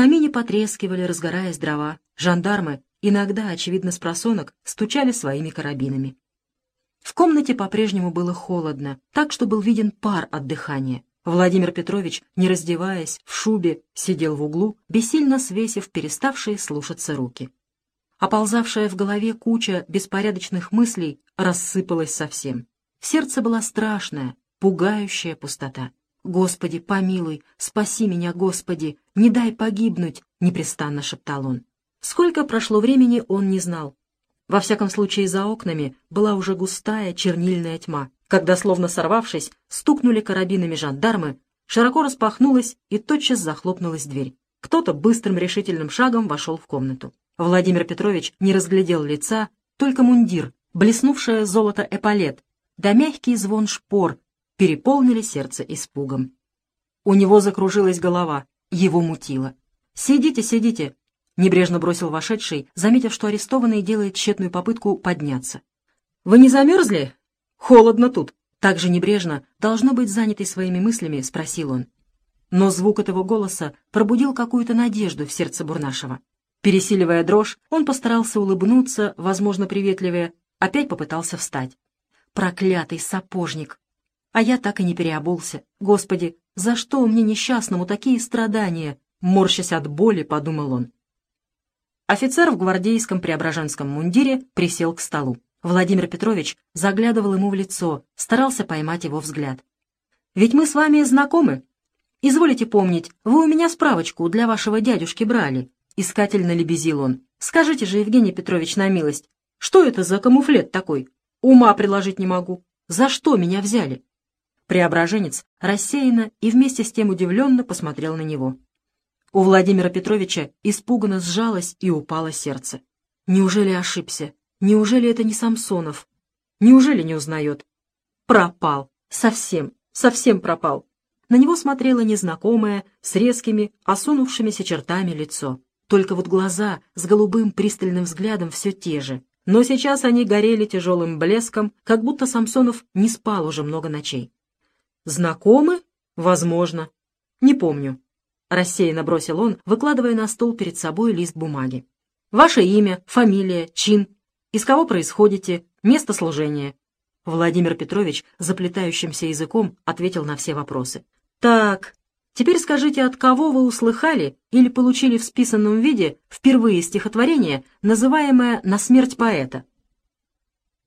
камине потрескивали, разгораясь дрова. Жандармы, иногда, очевидно, с просонок, стучали своими карабинами. В комнате по-прежнему было холодно, так что был виден пар от дыхания. Владимир Петрович, не раздеваясь, в шубе, сидел в углу, бессильно свесив переставшие слушаться руки. Оползавшая в голове куча беспорядочных мыслей рассыпалась совсем. Сердце была страшная, пугающая пустота. «Господи, помилуй, спаси меня, Господи, не дай погибнуть!» — непрестанно шептал он. Сколько прошло времени, он не знал. Во всяком случае, за окнами была уже густая чернильная тьма. Когда, словно сорвавшись, стукнули карабинами жандармы, широко распахнулась и тотчас захлопнулась дверь. Кто-то быстрым решительным шагом вошел в комнату. Владимир Петрович не разглядел лица, только мундир, блеснувшее золото эполет, да мягкий звон шпор переполнили сердце испугом. У него закружилась голова, его мутило. «Сидите, сидите!» — небрежно бросил вошедший, заметив, что арестованный делает тщетную попытку подняться. «Вы не замерзли? Холодно тут!» Так же небрежно, должно быть занятый своими мыслями, спросил он. Но звук этого голоса пробудил какую-то надежду в сердце Бурнашева. Пересиливая дрожь, он постарался улыбнуться, возможно, приветливее, опять попытался встать. Проклятый сапожник! А я так и не переобулся. Господи, за что мне несчастному такие страдания? Морщась от боли, подумал он. Офицер в гвардейском преображенском мундире присел к столу. Владимир Петрович заглядывал ему в лицо, старался поймать его взгляд. «Ведь мы с вами знакомы. Изволите помнить, вы у меня справочку для вашего дядюшки брали». Искательно лебезил он. «Скажите же, Евгений Петрович, на милость, что это за камуфлет такой? Ума приложить не могу. За что меня взяли?» Преображенец рассеянно и вместе с тем удивленно посмотрел на него. У Владимира Петровича испуганно сжалось и упало сердце. Неужели ошибся? Неужели это не Самсонов? Неужели не узнает? Пропал. Совсем, совсем пропал. На него смотрело незнакомое, с резкими, осунувшимися чертами лицо. Только вот глаза с голубым пристальным взглядом все те же. Но сейчас они горели тяжелым блеском, как будто Самсонов не спал уже много ночей. «Знакомы? Возможно. Не помню», — рассеянно бросил он, выкладывая на стол перед собой лист бумаги. «Ваше имя, фамилия, чин, из кого происходите, место служения». Владимир Петрович заплетающимся языком ответил на все вопросы. «Так, теперь скажите, от кого вы услыхали или получили в списанном виде впервые стихотворение, называемое «На смерть поэта»?»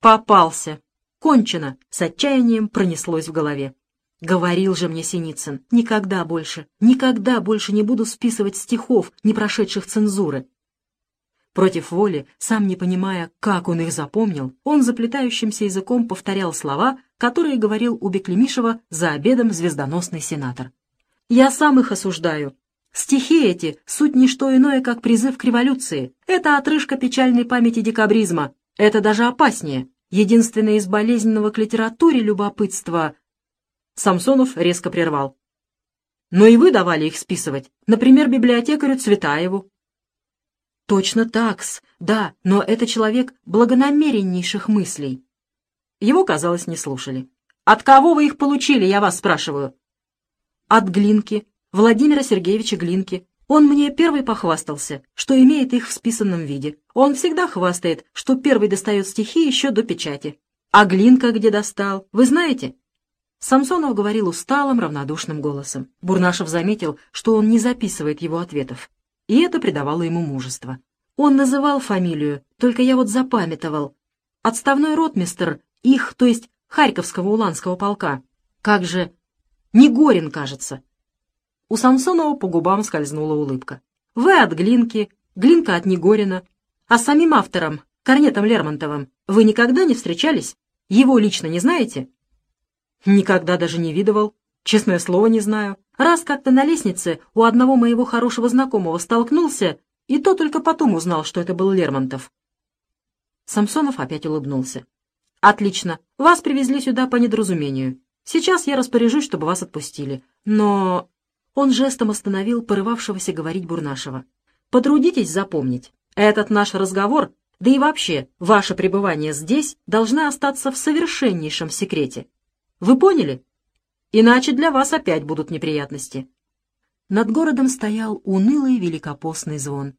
«Попался. Кончено!» — с отчаянием пронеслось в голове. Говорил же мне Синицын, никогда больше, никогда больше не буду списывать стихов, не прошедших цензуры. Против воли, сам не понимая, как он их запомнил, он заплетающимся языком повторял слова, которые говорил у Беклемишева за обедом звездоносный сенатор. «Я сам их осуждаю. Стихи эти — суть не что иное, как призыв к революции. Это отрыжка печальной памяти декабризма. Это даже опаснее. Единственное из болезненного к литературе любопытства Самсонов резко прервал. «Но и вы давали их списывать, например, библиотекарю Цветаеву». «Точно такс, да, но это человек благонамереннейших мыслей». Его, казалось, не слушали. «От кого вы их получили, я вас спрашиваю?» «От Глинки, Владимира Сергеевича Глинки. Он мне первый похвастался, что имеет их в списанном виде. Он всегда хвастает, что первый достает стихи еще до печати. А Глинка где достал, вы знаете?» Самсонов говорил усталым, равнодушным голосом. Бурнашев заметил, что он не записывает его ответов, и это придавало ему мужество. Он называл фамилию, только я вот запамятовал. Отставной ротмистр их, то есть Харьковского уланского полка. Как же... Негорин, кажется. У Самсонова по губам скользнула улыбка. Вы от Глинки, Глинка от Негорина. А с самим автором, Корнетом Лермонтовым, вы никогда не встречались? Его лично не знаете? Никогда даже не видывал. Честное слово, не знаю. Раз как-то на лестнице у одного моего хорошего знакомого столкнулся, и то только потом узнал, что это был Лермонтов. Самсонов опять улыбнулся. «Отлично. Вас привезли сюда по недоразумению. Сейчас я распоряжусь, чтобы вас отпустили. Но...» Он жестом остановил порывавшегося говорить Бурнашева. «Потрудитесь запомнить. Этот наш разговор, да и вообще ваше пребывание здесь, должны остаться в совершеннейшем секрете. Вы поняли? Иначе для вас опять будут неприятности. над городом стоял унылый великопостный звон.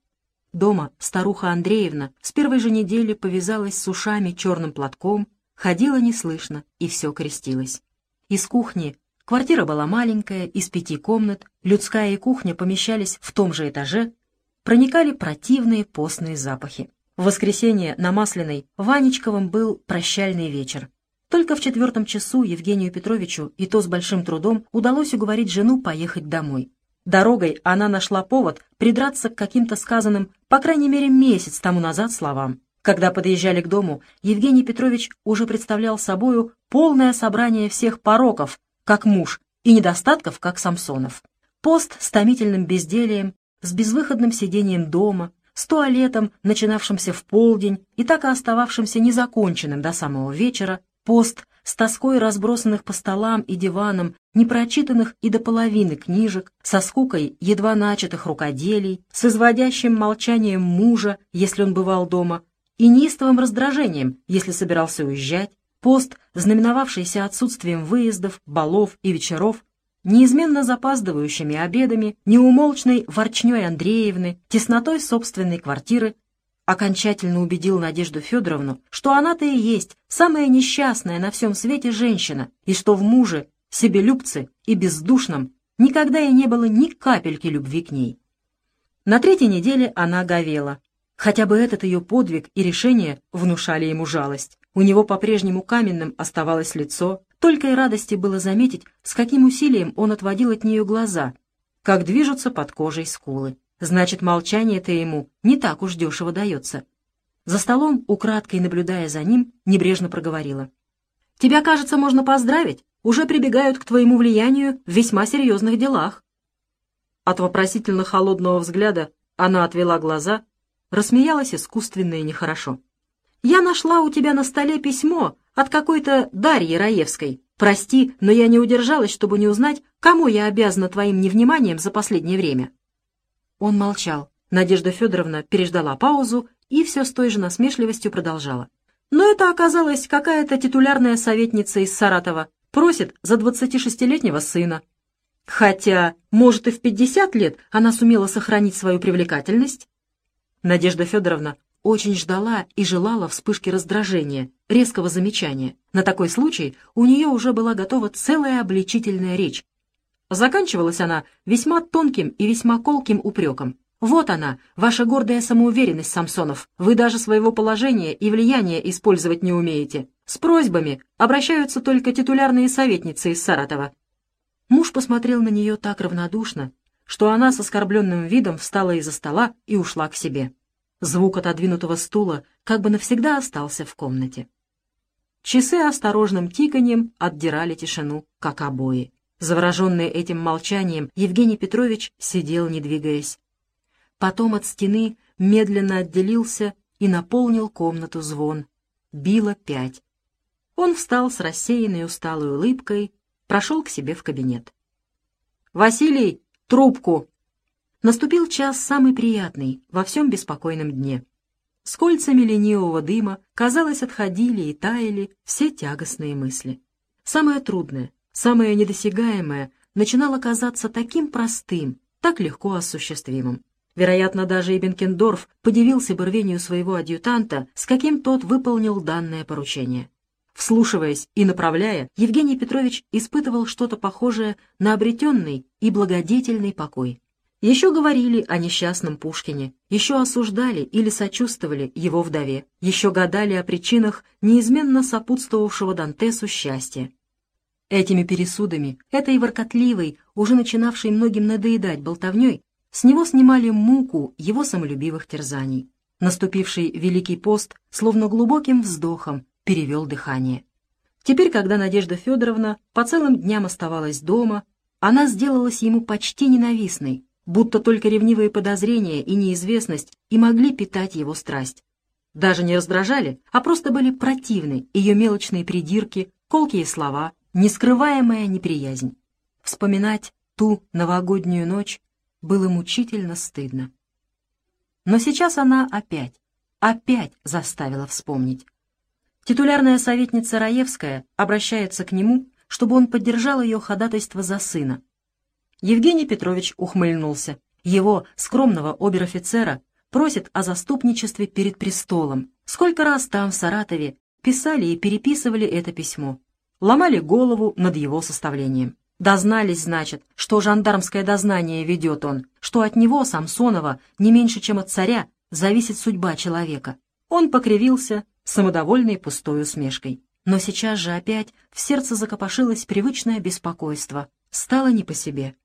Дома старуха Андреевна с первой же недели повязалась с ушами черным платком, ходила неслышно и все крестилась. Из кухни квартира была маленькая, из пяти комнат, людская и кухня помещались в том же этаже, проникали противные постные запахи. В воскресенье на Масляной Ванечковым был прощальный вечер. Только в четвертом часу Евгению Петровичу, и то с большим трудом, удалось уговорить жену поехать домой. Дорогой она нашла повод придраться к каким-то сказанным, по крайней мере, месяц тому назад словам. Когда подъезжали к дому, Евгений Петрович уже представлял собою полное собрание всех пороков, как муж, и недостатков, как Самсонов. Пост с томительным безделием, с безвыходным сидением дома, с туалетом, начинавшимся в полдень и так и остававшимся незаконченным до самого вечера, пост с тоской разбросанных по столам и диванам, непрочитанных и до половины книжек, со скукой едва начатых рукоделий, с изводящим молчанием мужа, если он бывал дома, и неистовым раздражением, если собирался уезжать, пост, знаменовавшийся отсутствием выездов, балов и вечеров, неизменно запаздывающими обедами, неумолчной ворчней Андреевны, теснотой собственной квартиры окончательно убедил Надежду Федоровну, что она-то и есть самая несчастная на всем свете женщина, и что в муже, себелюбце и бездушном никогда и не было ни капельки любви к ней. На третьей неделе она говела. Хотя бы этот ее подвиг и решение внушали ему жалость. У него по-прежнему каменным оставалось лицо, только и радости было заметить, с каким усилием он отводил от нее глаза, как движутся под кожей скулы. Значит, молчание-то ему не так уж дешево дается. За столом, украдкой наблюдая за ним, небрежно проговорила. «Тебя, кажется, можно поздравить. Уже прибегают к твоему влиянию в весьма серьезных делах». От вопросительно холодного взгляда она отвела глаза, рассмеялась искусственно и нехорошо. «Я нашла у тебя на столе письмо от какой-то Дарьи Раевской. Прости, но я не удержалась, чтобы не узнать, кому я обязана твоим невниманием за последнее время». Он молчал. Надежда Федоровна переждала паузу и все с той же насмешливостью продолжала. Но это оказалась какая-то титулярная советница из Саратова. Просит за 26-летнего сына. Хотя, может, и в 50 лет она сумела сохранить свою привлекательность. Надежда Федоровна очень ждала и желала вспышки раздражения, резкого замечания. На такой случай у нее уже была готова целая обличительная речь, Заканчивалась она весьма тонким и весьма колким упреком. «Вот она, ваша гордая самоуверенность, Самсонов. Вы даже своего положения и влияния использовать не умеете. С просьбами обращаются только титулярные советницы из Саратова». Муж посмотрел на нее так равнодушно, что она с оскорбленным видом встала из-за стола и ушла к себе. Звук отодвинутого стула как бы навсегда остался в комнате. Часы осторожным тиканьем отдирали тишину, как обои. Завороженный этим молчанием, Евгений Петрович сидел, не двигаясь. Потом от стены медленно отделился и наполнил комнату звон. Било пять. Он встал с рассеянной усталой улыбкой, прошел к себе в кабинет. «Василий, трубку!» Наступил час самый приятный во всем беспокойном дне. С кольцами ленивого дыма, казалось, отходили и таяли все тягостные мысли. Самое трудное самое недосягаемое начинало казаться таким простым, так легко осуществимым. Вероятно, даже и Бенкендорф подивился бы рвению своего адъютанта, с каким тот выполнил данное поручение. Вслушиваясь и направляя, Евгений Петрович испытывал что-то похожее на обретенный и благодетельный покой. Еще говорили о несчастном Пушкине, еще осуждали или сочувствовали его вдове, еще гадали о причинах неизменно сопутствовавшего Дантесу счастья. Этими пересудами, этой воркотливой, уже начинавшей многим надоедать болтовней, с него снимали муку его самолюбивых терзаний. Наступивший Великий пост, словно глубоким вздохом, перевел дыхание. Теперь, когда Надежда Федоровна по целым дням оставалась дома, она сделалась ему почти ненавистной, будто только ревнивые подозрения и неизвестность и могли питать его страсть. Даже не раздражали, а просто были противны ее мелочные придирки, колкие слова, нескрываемая неприязнь. Вспоминать ту новогоднюю ночь было мучительно стыдно. Но сейчас она опять, опять заставила вспомнить. Титулярная советница Раевская обращается к нему, чтобы он поддержал ее ходатайство за сына. Евгений Петрович ухмыльнулся. Его, скромного обер-офицера, просит о заступничестве перед престолом. Сколько раз там, в Саратове, писали и переписывали это письмо. Ломали голову над его составлением. Дознались, значит, что жандармское дознание ведет он, что от него, Самсонова, не меньше, чем от царя, зависит судьба человека. Он покривился, самодовольной пустой усмешкой. Но сейчас же опять в сердце закопошилось привычное беспокойство. Стало не по себе.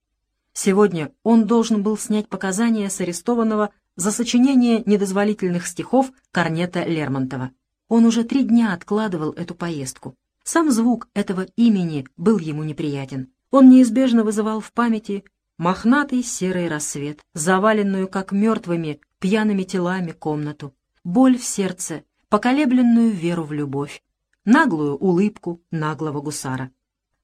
Сегодня он должен был снять показания с арестованного за сочинение недозволительных стихов Корнета Лермонтова. Он уже три дня откладывал эту поездку. Сам звук этого имени был ему неприятен. Он неизбежно вызывал в памяти мохнатый серый рассвет, заваленную, как мертвыми, пьяными телами комнату, боль в сердце, поколебленную веру в любовь, наглую улыбку наглого гусара.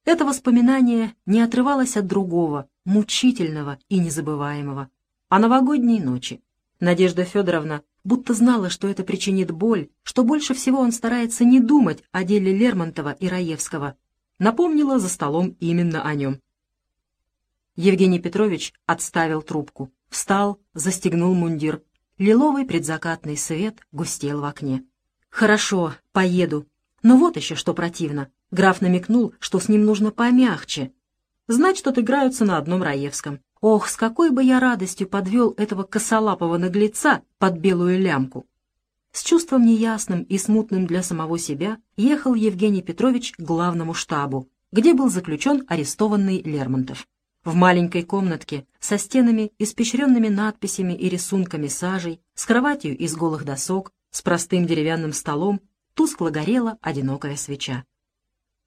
Это воспоминание не отрывалось от другого, мучительного и незабываемого, о новогодней ночи. Надежда Федоровна будто знала, что это причинит боль, что больше всего он старается не думать о деле Лермонтова и Раевского, напомнила за столом именно о нем. Евгений Петрович отставил трубку, встал, застегнул мундир. Лиловый предзакатный свет густел в окне. «Хорошо, поеду. Но вот еще что противно. Граф намекнул, что с ним нужно помягче. Знать, что играются на одном Раевском. Ох, с какой бы я радостью подвел этого косолапого наглеца под белую лямку. С чувством неясным и смутным для самого себя ехал Евгений Петрович к главному штабу, где был заключен арестованный Лермонтов. В маленькой комнатке со стенами, испещренными надписями и рисунками сажей, с кроватью из голых досок, с простым деревянным столом, тускло горела одинокая свеча.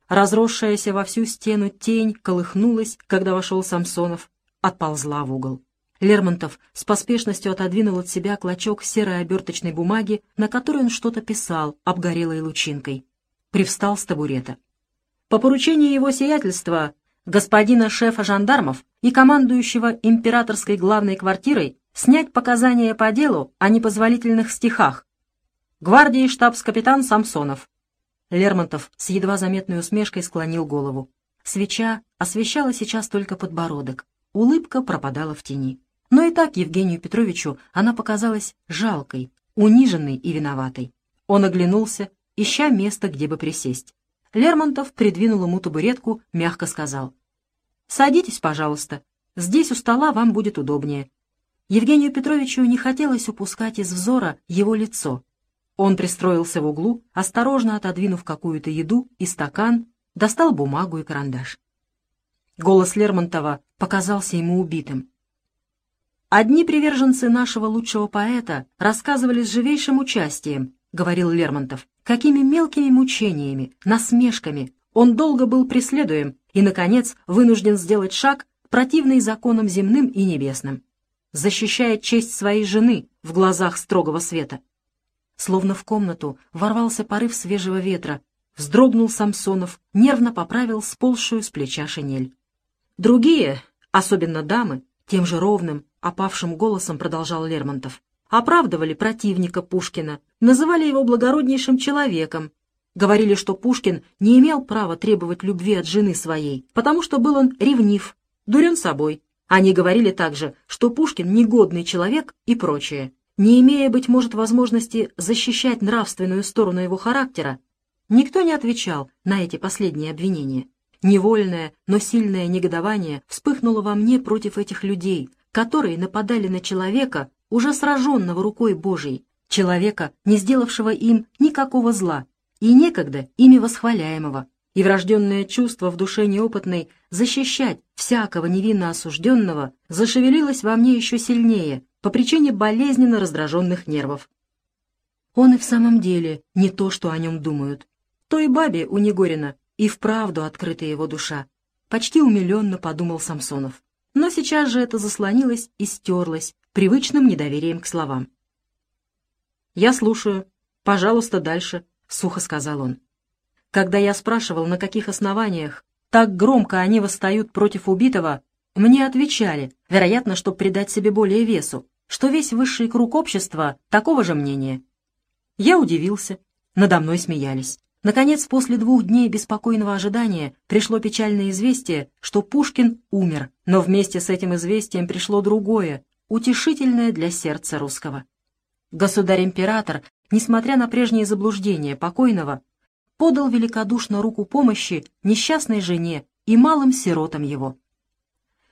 Разросшаяся во всю стену тень колыхнулась, когда вошел Самсонов, отползла в угол. Лермонтов с поспешностью отодвинул от себя клочок серой оберточной бумаги, на которой он что-то писал обгорелой лучинкой. Привстал с табурета. По поручению его сиятельства, господина шефа жандармов и командующего императорской главной квартирой снять показания по делу о непозволительных стихах. Гвардии штабс-капитан Самсонов. Лермонтов с едва заметной усмешкой склонил голову. Свеча освещала сейчас только подбородок. Улыбка пропадала в тени. Но и так Евгению Петровичу она показалась жалкой, униженной и виноватой. Он оглянулся, ища место, где бы присесть. Лермонтов придвинул ему табуретку, мягко сказал. «Садитесь, пожалуйста. Здесь у стола вам будет удобнее». Евгению Петровичу не хотелось упускать из взора его лицо. Он пристроился в углу, осторожно отодвинув какую-то еду и стакан, достал бумагу и карандаш. Голос Лермонтова показался ему убитым. «Одни приверженцы нашего лучшего поэта рассказывали с живейшим участием», — говорил Лермонтов, «какими мелкими мучениями, насмешками он долго был преследуем и, наконец, вынужден сделать шаг, противный законам земным и небесным, защищая честь своей жены в глазах строгого света». Словно в комнату ворвался порыв свежего ветра, вздрогнул Самсонов, нервно поправил сползшую с плеча шинель. Другие, особенно дамы, тем же ровным, опавшим голосом продолжал Лермонтов, оправдывали противника Пушкина, называли его благороднейшим человеком, говорили, что Пушкин не имел права требовать любви от жены своей, потому что был он ревнив, дурен собой. Они говорили также, что Пушкин негодный человек и прочее. Не имея, быть может, возможности защищать нравственную сторону его характера, никто не отвечал на эти последние обвинения. Невольное, но сильное негодование вспыхнуло во мне против этих людей, которые нападали на человека, уже сраженного рукой Божией, человека, не сделавшего им никакого зла, и некогда ими восхваляемого, и врожденное чувство в душе неопытной защищать всякого невинно осужденного зашевелилось во мне еще сильнее по причине болезненно раздраженных нервов. Он и в самом деле не то, что о нем думают. Той бабе у Негорина и вправду открыта его душа. Почти умиленно подумал Самсонов. Но сейчас же это заслонилось и стерлось привычным недоверием к словам. «Я слушаю. Пожалуйста, дальше», — сухо сказал он. Когда я спрашивал, на каких основаниях так громко они восстают против убитого, мне отвечали, вероятно, чтобы придать себе более весу, что весь высший круг общества такого же мнения. Я удивился, надо мной смеялись. Наконец, после двух дней беспокойного ожидания пришло печальное известие, что Пушкин умер, но вместе с этим известием пришло другое, утешительное для сердца русского. Государь-император, несмотря на прежние заблуждения покойного, подал великодушно руку помощи несчастной жене и малым сиротам его.